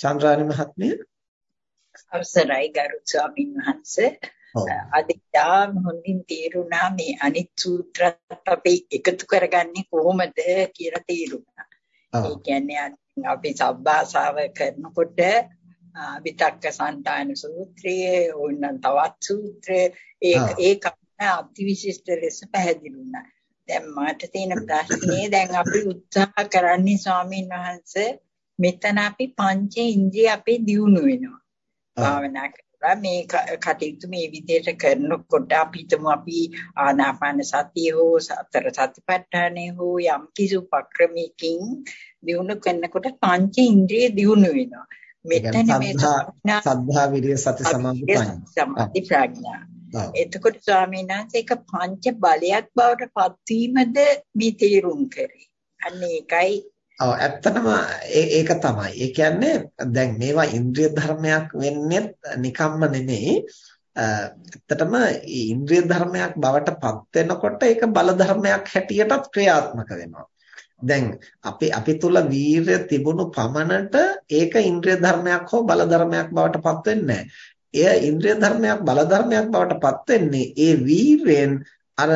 චන්ද්‍රානි මහත්මිය. අවසරයි ගරු ස්වාමීන් වහන්සේ. අද යාම හොඳින් තේරුණා මේ අනිත් සූත්‍රත් අපි එකතු කරගන්නේ කොහොමද කියලා තේරුණා. ඒ කියන්නේ අපි සබ්බාසාව කරනකොට විතක්ක සන්තාන සූත්‍රයේ ඕනනම් තවත් සූත්‍රයේ ඒක ඒක අතිවිශිෂ්ට ලෙස පැහැදිලි වුණා. දැන් මට තියෙන ප්‍රශ්නේ දැන් අපි උත්සාහ කරන්නේ ස්වාමීන් වහන්සේ මෙතන අපි පංච ඉන්ද්‍රිය අපේ දියුණු වෙනවා. භාවනා කරලා මේ කටයුතු මේ විදිහට කරනකොට අපි හිතමු අපි ආනාපාන සතිය හෝ සතර සතිපට්ඨානේ හෝ යම් කිසි උපක්‍රමයකින් දියුණු කරනකොට පංච ඉන්ද්‍රිය දියුණු වෙනවා. මෙතන මේ සද්ධා විරිය සති සමාධි ප්‍රඥා. එතකොට ස්වාමීන් වහන්සේ ඒක පංච බලයක් බවට පත්වීමද මේ තේරුම් කරේ. අන්න ඒකයි ඔව් ඇත්තටම ඒක තමයි. ඒ කියන්නේ දැන් මේවා ඉන්ද්‍රිය ධර්මයක් වෙන්නේ නිකම්ම නෙමෙයි. ඇත්තටම ඉන්ද්‍රිය ධර්මයක් බවට පත් වෙනකොට ඒක බල ධර්මයක් හැටියටත් ක්‍රියාත්මක වෙනවා. දැන් අපි අපි තුල වීරය තිබුණු පමණට ඒක ඉන්ද්‍රිය ධර්මයක් හෝ බල ධර්මයක් බවට පත් වෙන්නේ එය ඉන්ද්‍රිය ධර්මයක් බල ධර්මයක් බවට පත් වෙන්නේ ඒ වීරයෙන් අර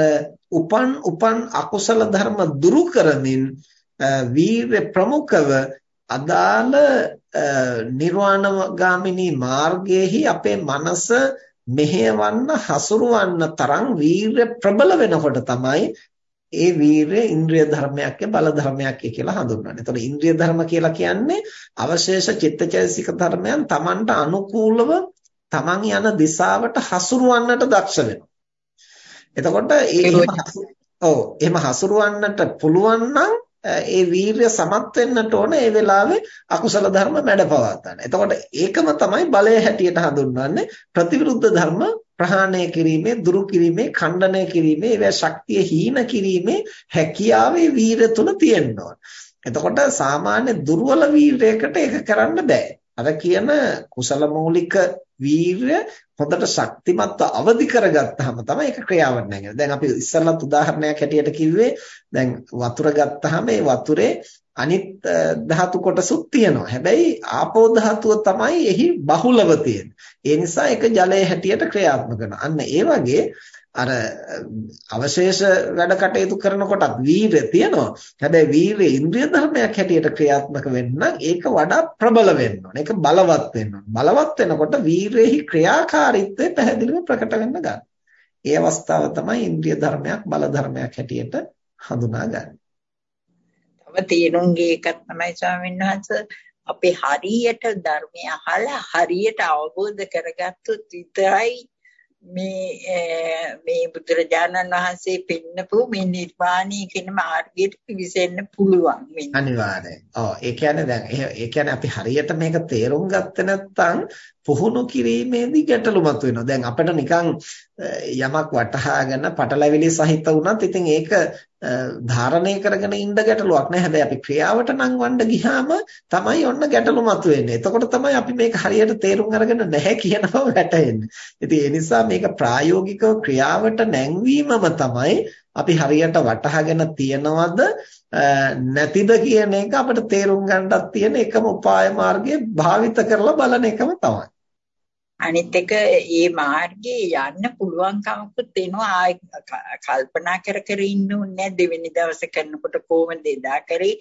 උපන් උපන් අකුසල ධර්ම දුරු කරමින් වීර්ය ප්‍රමුඛව අදාළ නිර්වාණගාමිනී මාර්ගයේහි අපේ මනස මෙහෙවන්න හසුරවන්න තරම් වීර්ය ප්‍රබල වෙනකොට තමයි ඒ වීරය ඉන්ද්‍රිය ධර්මයක් බල ධර්මයක් කියලා හඳුන්වන්නේ. එතකොට ඉන්ද්‍රිය ධර්ම කියලා කියන්නේ අවශේෂ චිත්තචෛසික ධර්මයන් Tamanට අනුකූලව Taman යන දිශාවට හසුරවන්නට දක්ෂ වෙනවා. එතකොට ඒ ඔව් එහෙම හසුරවන්නට පුළුවන් නම් ඒ වීරිය සමත් වෙන්නට ඕන ඒ වෙලාවේ අකුසල ධර්ම මැඩපවත්තන්න. එතකොට ඒකම තමයි බලය හැටියට හඳුන්වන්නේ ප්‍රතිවිරුද්ධ ධර්ම ප්‍රහාණය කිරීමේ, දුරු කිරීමේ, ඛණ්ඩනය කිරීමේ, ඒවා ශක්තිය හීන කිරීමේ හැකියාව ඒ වීරිය තුල තියෙන්න ඕන. එතකොට සාමාන්‍ය දුර්වල වීරයකට ඒක කරන්න බෑ. අර කියන කුසල මූලික වීරය හොඳට ශක්තිමත්ව අවදි කරගත්තාම තමයි ඒක ක්‍රියාවට නැගෙන්නේ. දැන් අපි ඉස්සරලත් උදාහරණයක් හැටියට කිව්වේ දැන් වතුර ගත්තාම ඒ වතුරේ අනිත් ධාතු කොටසුත් තියෙනවා. හැබැයි ආපෝ ධාතුව තමයි එහි බහුලව තියෙන්නේ. ඒ නිසා ඒක ජලයේ හැටියට ක්‍රියාත්මක කරනවා. අන්න ඒ වගේ අර අවශේෂ වැඩ කටයුතු කරනකොටත් වීරය තියෙනවා. හැබැයි වීරය ඉන්ද්‍රිය ධර්මයක් හැටියට ක්‍රියාත්මක වෙන්න ඒක වඩා ප්‍රබල වෙන්න ඕන. ඒක බලවත් වෙන්න ඕන. බලවත් වෙනකොට වීරයෙහි ක්‍රියාකාරීත්වය පැහැදිලිව ප්‍රකට වෙන්න ගන්නවා. ඒ අවස්ථාව තමයි ඉන්ද්‍රිය ධර්මයක් බල ධර්මයක් හැටියට හඳුනාගන්නේ. තව තේරුම්ගේ එකක් තමයි ස්වාමීන් වහන්සේ අපි හරියට ධර්මය අහලා හරියට අවබෝධ කරගත්තොත් විතරයි මේ මේ බුදුරජාණන් වහන්සේ පෙන්නපු මේ නිර්වාණය කියන මාර්ගයට පිවිසෙන්න පුළුවන් වෙන්නේ. අනිවාර්යයෙන්. ඔව් ඒ කියන්නේ දැන් ඒ කියන්නේ අපි හරියට මේක තේරුම් ගත්තේ නැත්නම් පුහුණු කිරීමේදී ගැටලු මතුවෙනවා. දැන් අපිට නිකන් යමක් වටහාගෙන පටලැවිලි සහිත වුණත් ඉතින් ඒක ධාරණය කරගෙන ඉන්න ගැටලුවක් නෑ. හැබැයි අපි ක්‍රියාවට නම් වන්න ගියාම තමයි ඔන්න ගැටලු මතුවෙන්නේ. එතකොට තමයි අපි මේක හරියට තේරුම් අරගෙන නැහැ කියන බව වැටහෙන්නේ. ඉතින් ඒ නිසා මේක ප්‍රායෝගිකව ක්‍රියාවට නැංවීමම තමයි අපි හරියට වටහාගෙන තියනවද නැතිද කියන එක අපිට තේරුම් ගන්නත් තියෙන එකම උපාය මාර්ගය භාවිත කරලා බලන එකම තමයි. අනිත් එක මේ මාර්ගේ යන්න පුළුවන්කමකුත් එනවා කල්පනා කර කර ඉන්න ඕනේ දෙවෙනි දවසේ කරනකොට කොහොමද එදා කරේ?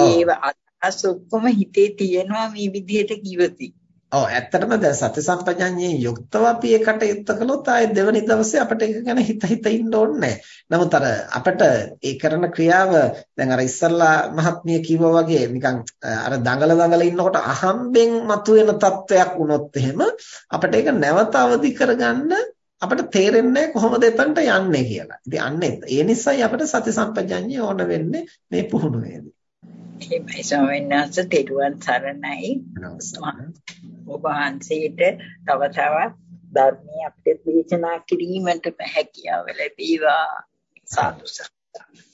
ඒව අදහස් ඔක්කොම හිතේ තියෙනවා මේ විදිහට කිවති ඔව් ඇත්තටම දැන් සති සම්පජඤ්ඤයෙන් යුක්තව අපි ඒ කටයුත්ත කළොත් ආයේ දෙවනි දවසේ අපිට ඒක ගැන හිත හිත ඉන්න ඕනේ නමුත් අර අපිට ඒ කරන ක්‍රියාව දැන් අර ඉස්සල්ලා මහත්මිය කිව්වා වගේ නිකන් අර දඟල දඟල ඉන්නකොට අහම්බෙන් මතුවෙන තත්වයක් වුණොත් එහෙම අපිට ඒක නැවත අවදි කරගන්න අපිට තේරෙන්නේ කොහොමද එතනට යන්නේ කියලා. ඉතින් අන්න ඒ නිසායි අපිට සති සම්පජඤ්ඤය ඕන වෙන්නේ මේ පුහුණුවේදී. එහෙමයි ස්වාමීන් වහන්සේ තෙරුවන් සරණයි. ඔබ වහන්සේට තව තවත් ධර්මයේ අපිට දේශනා කිරීමට හැකියාව ලැබේවා. සාදු සාදු.